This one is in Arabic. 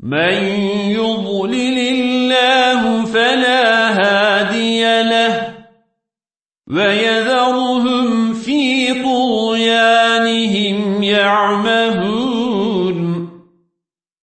من يضلل الله فلا هادي له ويذرهم في طغيانهم يعمهون.